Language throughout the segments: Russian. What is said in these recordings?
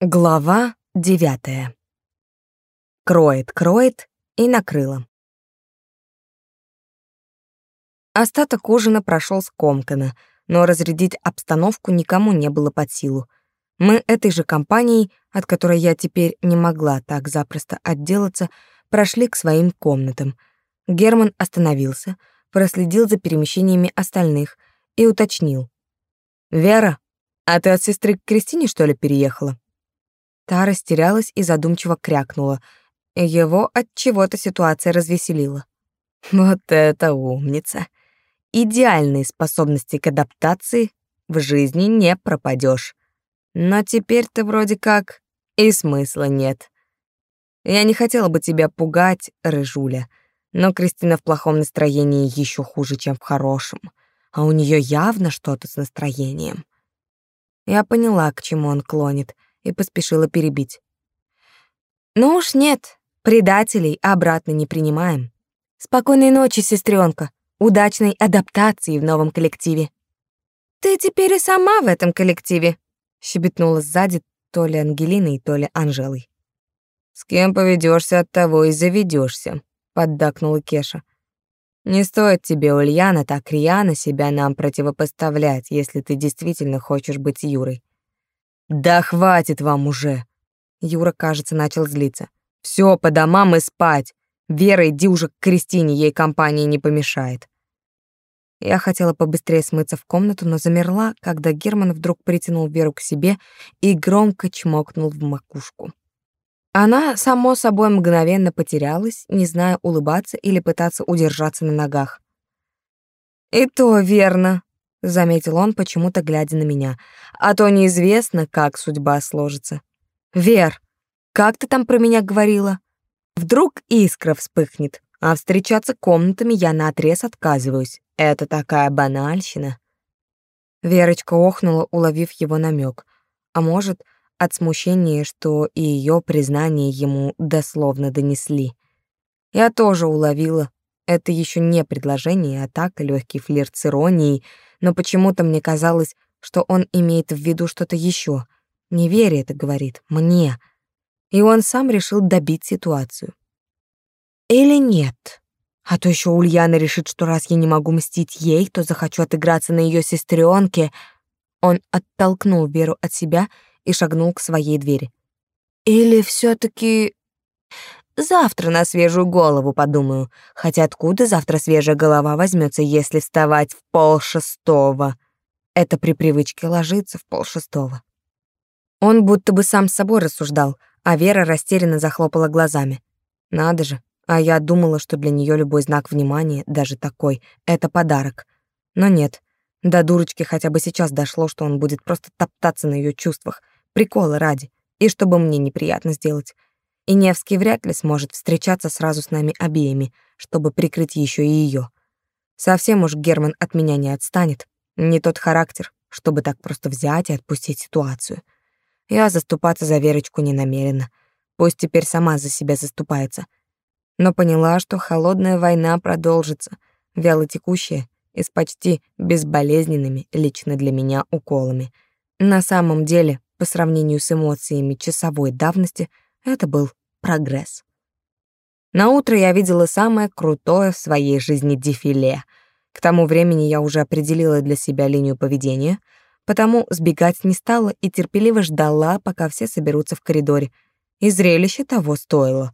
Глава девятая. Кроет, кроет и накрыло. Остаток ужина прошел скомканно, но разрядить обстановку никому не было под силу. Мы этой же компанией, от которой я теперь не могла так запросто отделаться, прошли к своим комнатам. Герман остановился, проследил за перемещениями остальных и уточнил. «Вера, а ты от сестры к Кристине, что ли, переехала?» Та растерялась и задумчиво крякнула. Его от чего-то ситуация развеселила. Вот это умница. Идеальные способности к адаптации в жизни не пропадешь. Но теперь ты вроде как и смысла нет. Я не хотела бы тебя пугать, рыжуля, но Кристина в плохом настроении еще хуже, чем в хорошем. А у нее явно что-то с настроением. Я поняла, к чему он клонит — и поспешила перебить. «Ну уж нет, предателей обратно не принимаем. Спокойной ночи, сестренка, удачной адаптации в новом коллективе». «Ты теперь и сама в этом коллективе», — щебетнула сзади то ли Ангелиной, то ли Анжелой. «С кем поведешься, от того и заведешься, поддакнула Кеша. «Не стоит тебе, Ульяна, так рьяно себя нам противопоставлять, если ты действительно хочешь быть Юрой. Да хватит вам уже. Юра, кажется, начал злиться. Все по домам и спать. Вера, иди уже к Кристине, ей компания не помешает. Я хотела побыстрее смыться в комнату, но замерла, когда Герман вдруг притянул Веру к себе и громко чмокнул в макушку. Она, само собой, мгновенно потерялась, не зная, улыбаться или пытаться удержаться на ногах. «И то верно», — заметил он, почему-то глядя на меня. «А то неизвестно, как судьба сложится». «Вер, как ты там про меня говорила?» «Вдруг искра вспыхнет, а встречаться комнатами я наотрез отказываюсь. Это такая банальщина». Верочка охнула, уловив его намек. А может, от смущения, что и ее признание ему дословно донесли. Я тоже уловила. Это еще не предложение, а так легкий флирт с иронией — но почему-то мне казалось, что он имеет в виду что-то еще. Не веря это говорит, мне. И он сам решил добить ситуацию. Или нет? А то еще Ульяна решит, что раз я не могу мстить ей, то захочу отыграться на ее сестренке. Он оттолкнул Веру от себя и шагнул к своей двери. Или все таки Завтра на свежую голову подумаю. Хотя откуда завтра свежая голова возьмется, если вставать в полшестого? Это при привычке ложиться в полшестого. Он будто бы сам с собой рассуждал, а Вера растерянно захлопала глазами. Надо же, а я думала, что для нее любой знак внимания, даже такой, это подарок. Но нет, до дурочки хотя бы сейчас дошло, что он будет просто топтаться на ее чувствах, прикола ради, и чтобы мне неприятно сделать и Невский вряд ли сможет встречаться сразу с нами обеими, чтобы прикрыть еще и ее. Совсем уж Герман от меня не отстанет, не тот характер, чтобы так просто взять и отпустить ситуацию. Я заступаться за Верочку не намерена. Пусть теперь сама за себя заступается. Но поняла, что холодная война продолжится, вялотекущая и с почти безболезненными лично для меня уколами. На самом деле, по сравнению с эмоциями часовой давности, это был прогресс. На утро я видела самое крутое в своей жизни дефиле. К тому времени я уже определила для себя линию поведения, потому сбегать не стала и терпеливо ждала, пока все соберутся в коридоре. И зрелище того стоило.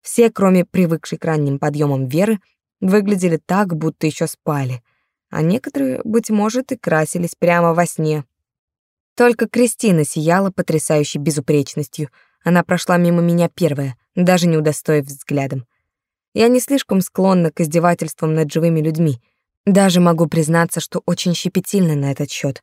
Все, кроме привыкшей к ранним подъемам Веры, выглядели так, будто еще спали, а некоторые, быть может, и красились прямо во сне. Только Кристина сияла потрясающей безупречностью — она прошла мимо меня первая, даже не удостоив взглядом. Я не слишком склонна к издевательствам над живыми людьми. Даже могу признаться, что очень щепетильна на этот счет.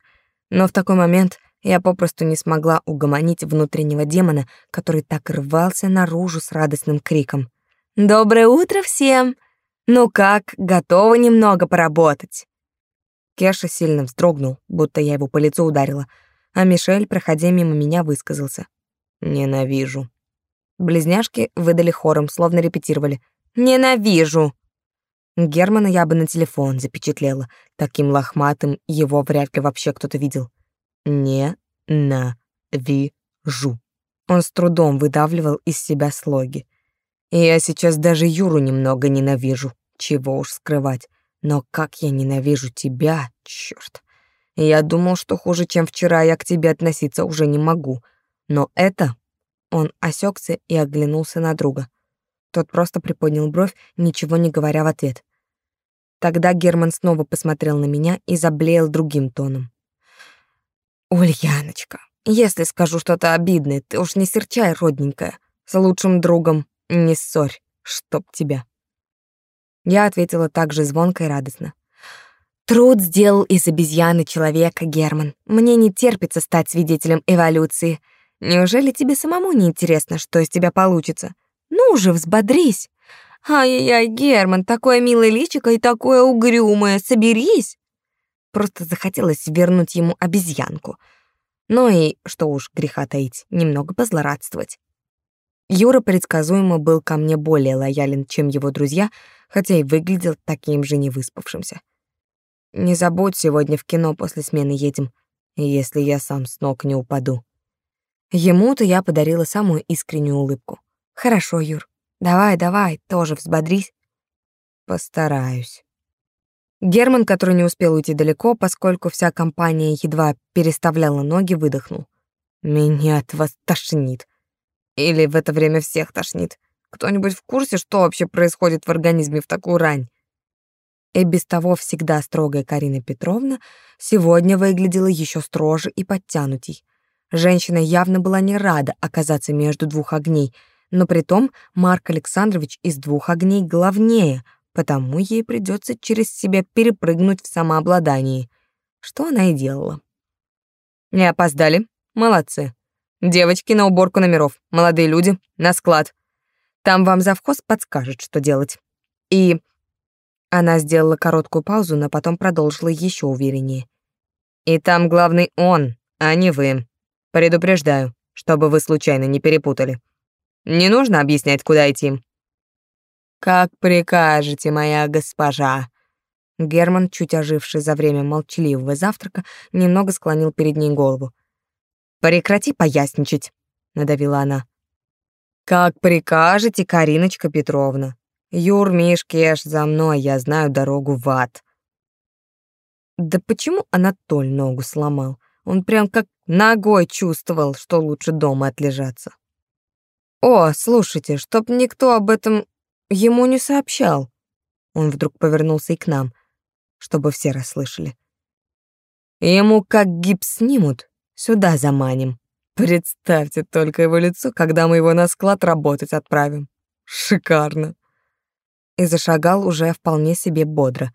Но в такой момент я попросту не смогла угомонить внутреннего демона, который так рвался наружу с радостным криком. «Доброе утро всем! Ну как, готовы немного поработать?» Кеша сильно вздрогнул, будто я его по лицу ударила, а Мишель, проходя мимо меня, высказался. Ненавижу. Близняшки выдали хором, словно репетировали. Ненавижу. Германа я бы на телефон запечатлела. Таким лохматым его вряд ли вообще кто-то видел. Не-на-ви-жу. Он с трудом выдавливал из себя слоги. И я сейчас даже Юру немного ненавижу, чего уж скрывать. Но как я ненавижу тебя, чёрт. Я думал, что хуже, чем вчера, я к тебе относиться уже не могу. Но это... Он осекся и оглянулся на друга. Тот просто приподнял бровь, ничего не говоря в ответ. Тогда Герман снова посмотрел на меня и заблеял другим тоном. «Ульяночка, если скажу что-то обидное, ты уж не серчай, родненькая. С лучшим другом не ссорь, чтоб тебя». Я ответила так же звонко и радостно. Труд сделал из обезьяны человека, Герман. Мне не терпится стать свидетелем эволюции. Неужели тебе самому не интересно, что из тебя получится? Ну уже взбодрись. Ай-яй-яй, Герман, такое милое личико и такое угрюмое, соберись. Просто захотелось вернуть ему обезьянку. Ну и, что уж греха таить, немного позлорадствовать. Юра предсказуемо был ко мне более лоялен, чем его друзья, хотя и выглядел таким же невыспавшимся. Не забудь, сегодня в кино после смены едем, если я сам с ног не упаду. Ему-то я подарила самую искреннюю улыбку. Хорошо, Юр. Давай, давай, тоже взбодрись. Постараюсь. Герман, который не успел уйти далеко, поскольку вся компания едва переставляла ноги, выдохнул. Меня от вас тошнит. Или в это время всех тошнит. Кто-нибудь в курсе, что вообще происходит в организме в такую рань? и без того всегда строгая Карина Петровна сегодня выглядела еще строже и подтянутей. Женщина явно была не рада оказаться между двух огней, но при том Марк Александрович из двух огней главнее, потому ей придется через себя перепрыгнуть в самообладании, что она и делала. «Не опоздали? Молодцы. Девочки на уборку номеров, молодые люди на склад. Там вам завхоз подскажет, что делать. И она сделала короткую паузу, но потом продолжила еще увереннее. «И там главный он, а не вы. Предупреждаю, чтобы вы случайно не перепутали. Не нужно объяснять, куда идти». «Как прикажете, моя госпожа». Герман, чуть оживший за время молчаливого завтрака, немного склонил перед ней голову. «Прекрати поясничать», — надавила она. «Как прикажете, Кариночка Петровна», Юр, Миш, Кеш, за мной, я знаю дорогу в ад. Да почему Анатоль ногу сломал? Он прям как ногой чувствовал, что лучше дома отлежаться. О, слушайте, чтоб никто об этом ему не сообщал. Он вдруг повернулся и к нам, чтобы все расслышали. Ему как гипс снимут, сюда заманим. Представьте только его лицо, когда мы его на склад работать отправим. Шикарно и зашагал уже вполне себе бодро.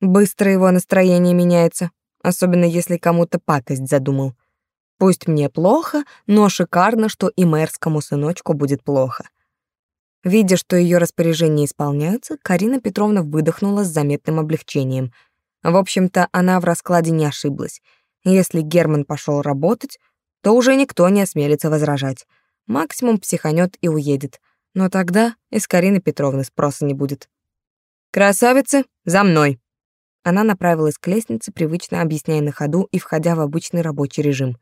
Быстро его настроение меняется, особенно если кому-то пакость задумал. Пусть мне плохо, но шикарно, что и мэрскому сыночку будет плохо. Видя, что ее распоряжения исполняются, Карина Петровна выдохнула с заметным облегчением. В общем-то, она в раскладе не ошиблась. Если Герман пошел работать, то уже никто не осмелится возражать. Максимум психанет и уедет но тогда из Карины Петровны спроса не будет. «Красавицы, за мной!» Она направилась к лестнице, привычно объясняя на ходу и входя в обычный рабочий режим.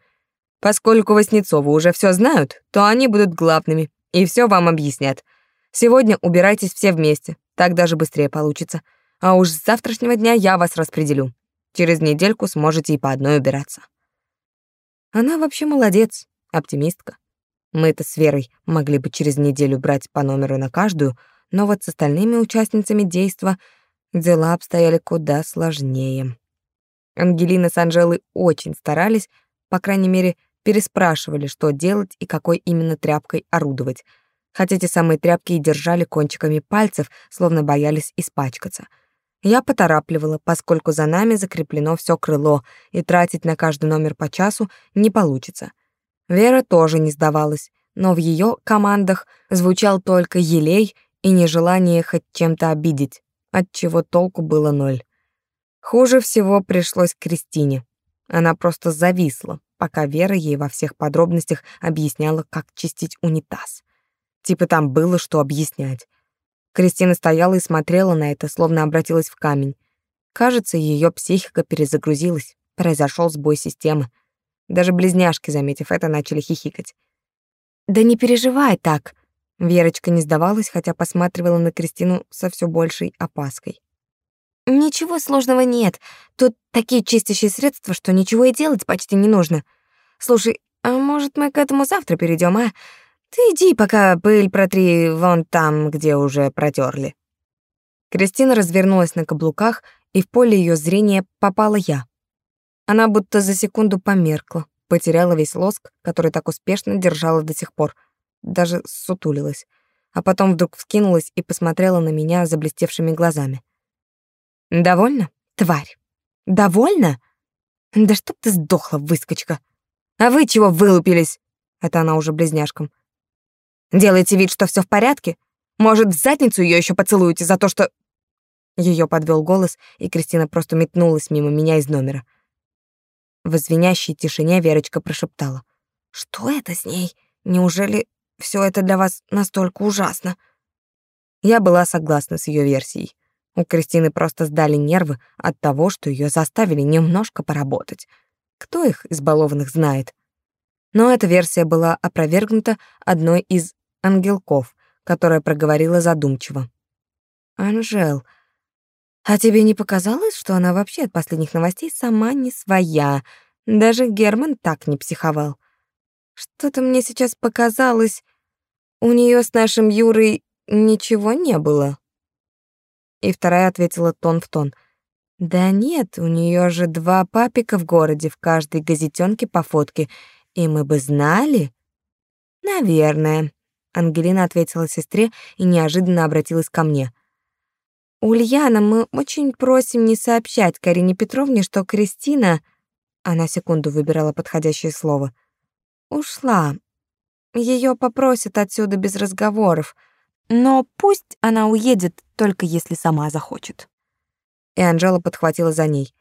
«Поскольку Васнецовы уже все знают, то они будут главными и все вам объяснят. Сегодня убирайтесь все вместе, так даже быстрее получится. А уж с завтрашнего дня я вас распределю. Через недельку сможете и по одной убираться». Она вообще молодец, оптимистка. Мы-то с Верой могли бы через неделю брать по номеру на каждую, но вот с остальными участницами действа дела обстояли куда сложнее. Ангелина с Анжелой очень старались, по крайней мере, переспрашивали, что делать и какой именно тряпкой орудовать. Хотя те самые тряпки и держали кончиками пальцев, словно боялись испачкаться. Я поторапливала, поскольку за нами закреплено все крыло, и тратить на каждый номер по часу не получится — Вера тоже не сдавалась, но в ее командах звучал только елей и нежелание хоть чем-то обидеть, от чего толку было ноль. Хуже всего пришлось Кристине. Она просто зависла, пока Вера ей во всех подробностях объясняла, как чистить унитаз. Типа там было что объяснять. Кристина стояла и смотрела на это, словно обратилась в камень. Кажется, ее психика перезагрузилась, произошел сбой системы. Даже близняшки, заметив это, начали хихикать. Да не переживай так. Верочка не сдавалась, хотя посматривала на Кристину со все большей опаской. Ничего сложного нет. Тут такие чистящие средства, что ничего и делать почти не нужно. Слушай, а может, мы к этому завтра перейдем, а? Ты иди, пока пыль протри вон там, где уже протерли. Кристина развернулась на каблуках, и в поле ее зрения попала я. Она будто за секунду померкла, потеряла весь лоск, который так успешно держала до сих пор, даже сутулилась, а потом вдруг вскинулась и посмотрела на меня заблестевшими глазами. «Довольно, тварь? Довольно? Да чтоб ты сдохла, выскочка! А вы чего вылупились?» Это она уже близняшкам. «Делаете вид, что все в порядке? Может, в задницу ее еще поцелуете за то, что...» Ее подвел голос, и Кристина просто метнулась мимо меня из номера. В звенящей тишине Верочка прошептала. «Что это с ней? Неужели все это для вас настолько ужасно?» Я была согласна с ее версией. У Кристины просто сдали нервы от того, что ее заставили немножко поработать. Кто их, избалованных, знает? Но эта версия была опровергнута одной из ангелков, которая проговорила задумчиво. «Анжел, а тебе не показалось, что она вообще от последних новостей сама не своя? Даже Герман так не психовал. Что-то мне сейчас показалось, у нее с нашим Юрой ничего не было». И вторая ответила тон в тон. «Да нет, у нее же два папика в городе, в каждой газетенке по фотке, и мы бы знали». «Наверное», — Ангелина ответила сестре и неожиданно обратилась ко мне. «Ульяна, мы очень просим не сообщать Карине Петровне, что Кристина...» Она секунду выбирала подходящее слово. «Ушла. Ее попросят отсюда без разговоров. Но пусть она уедет, только если сама захочет. И Анжела подхватила за ней.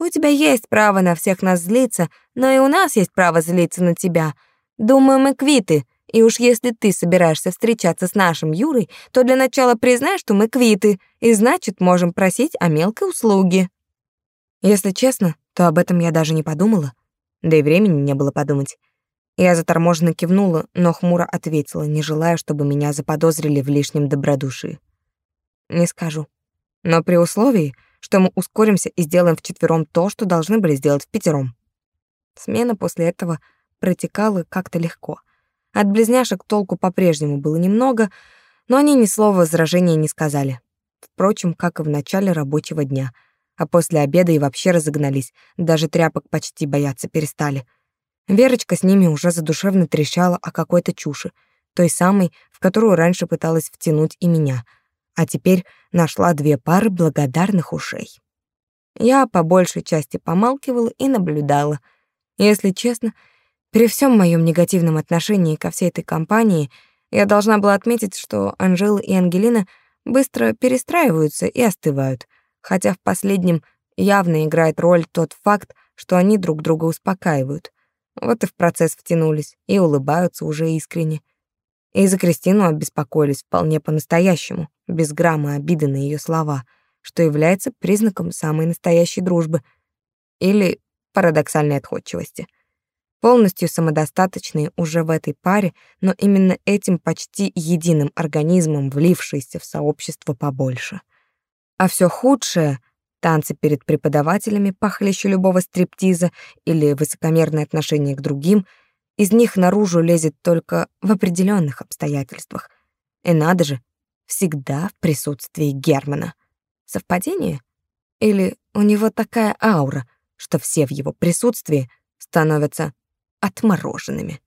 У тебя есть право на всех нас злиться, но и у нас есть право злиться на тебя. Думаю, мы квиты. И уж если ты собираешься встречаться с нашим Юрой, то для начала признай, что мы квиты, и значит, можем просить о мелкой услуге. Если честно, то об этом я даже не подумала. Да и времени не было подумать. Я заторможенно кивнула, но хмуро ответила, не желая, чтобы меня заподозрили в лишнем добродушии. Не скажу. Но при условии, что мы ускоримся и сделаем вчетвером то, что должны были сделать в пятером. Смена после этого протекала как-то легко. От близняшек толку по-прежнему было немного, но они ни слова возражения не сказали. Впрочем, как и в начале рабочего дня. А после обеда и вообще разогнались, даже тряпок почти бояться перестали — Верочка с ними уже задушевно трещала о какой-то чуши, той самой, в которую раньше пыталась втянуть и меня, а теперь нашла две пары благодарных ушей. Я по большей части помалкивала и наблюдала. Если честно, при всем моем негативном отношении ко всей этой компании я должна была отметить, что Анжела и Ангелина быстро перестраиваются и остывают, хотя в последнем явно играет роль тот факт, что они друг друга успокаивают. Вот и в процесс втянулись, и улыбаются уже искренне. И за Кристину обеспокоились вполне по-настоящему, без грамма обиды на ее слова, что является признаком самой настоящей дружбы или парадоксальной отходчивости. Полностью самодостаточные уже в этой паре, но именно этим почти единым организмом влившиеся в сообщество побольше. А все худшее танцы перед преподавателями похлеще любого стриптиза или высокомерное отношение к другим, из них наружу лезет только в определенных обстоятельствах. И надо же, всегда в присутствии Германа. Совпадение? Или у него такая аура, что все в его присутствии становятся отмороженными?